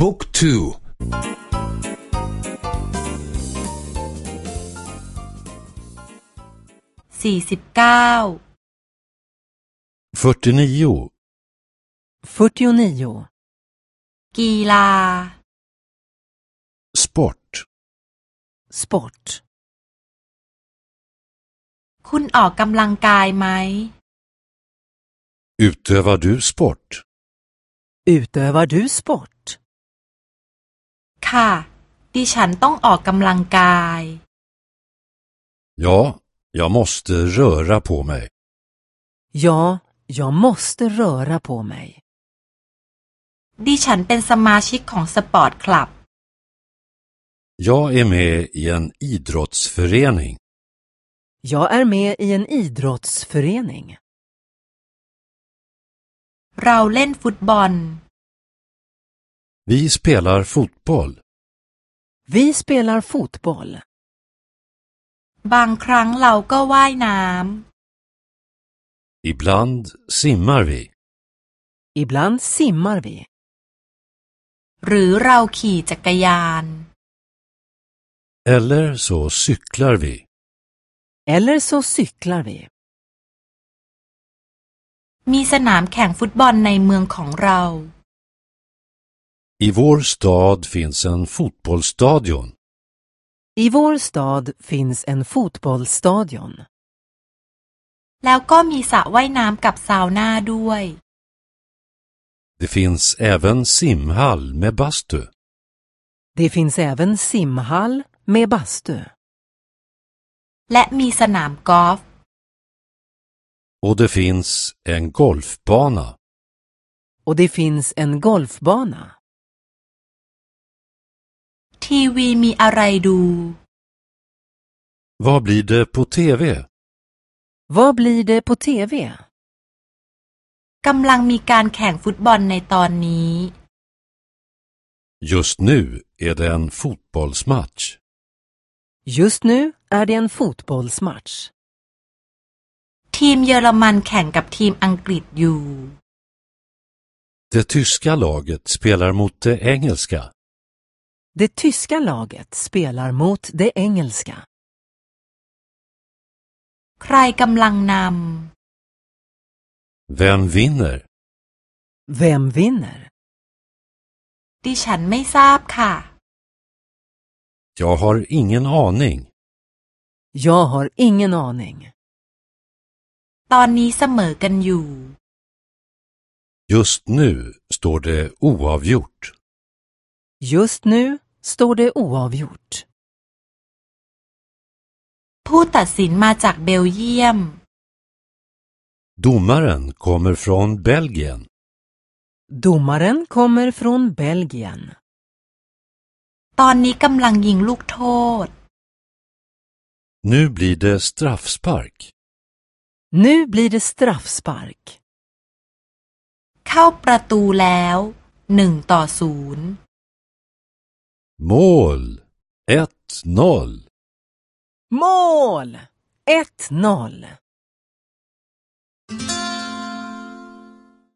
บุ๊กทูสี่สิบเก้า 49 49. กีฬา Sport. Sport. คุณออกกำลังกายไหม Utövar du sport? Utövar du sport? ค่ะ ดิฉันต้องออกกำลังกาย Ja, jag måste röra på mig. Ja, jag måste röra på mig. ดิฉันเป็นสมาชิกของสปอร์ตคลับ Jag är med i en idrottsförening. Jag är med i en idrottsförening. เราเล่นฟุตบอล Vi spelar fotboll. Vi spelar fotboll. บางครั้งเราก็ว่ายน้ Ibland simmar vi. Ibland simmar vi. ำ หรือเราขี่จักรยาน Eller så cyklar vi. Eller så cyklar vi. มีสนามแข่งฟุตบอลในเมืองของเรา I vår stad finns en fotbollsstadion. I vår stad finns en fotbollsstadion. แล้วก็มีสระว่ายน้ำกับซาวน่าด้วย Det finns även simhall med bastu. Det finns även simhall med bastu. และมีสนามกอล์ฟ Och det finns en golfbana. Och det finns en golfbana. ทีวีมีอะไรดู Vad blir det på TV? Vad blir det på TV? กำลังมีการแข่งฟุตบอลในตอนนี้ Just nu är det en fotbollsmatch. Just nu är det en fotbollsmatch. ทีมเยอรมันแข่งกับทีมอังกฤษอยู่ Det tyska laget spelar mot det engelska. Det tyska laget spelar mot det engelska. ใครกำลังน Vem vinner? Vem vinner? ำ ดิฉันไม่ทราบค่ะ Jag har ingen aning. Jag har ingen aning. ตอนนี้เสมอกันอยู่ Just nu står det oavgjort. Just nu står det oavgjort. ผู้ตัดสินมาจากเบลเยียม Domaren kommer från Belgien. Domaren kommer från Belgien. ตอนนี้กำลังยิงลูกโทษ Nu blir det straffspark. Nu blir det straffspark. เข้าประตูแล้วหนึ่งต่อศูนย์ Mål! 1-0. Mål! 1-0.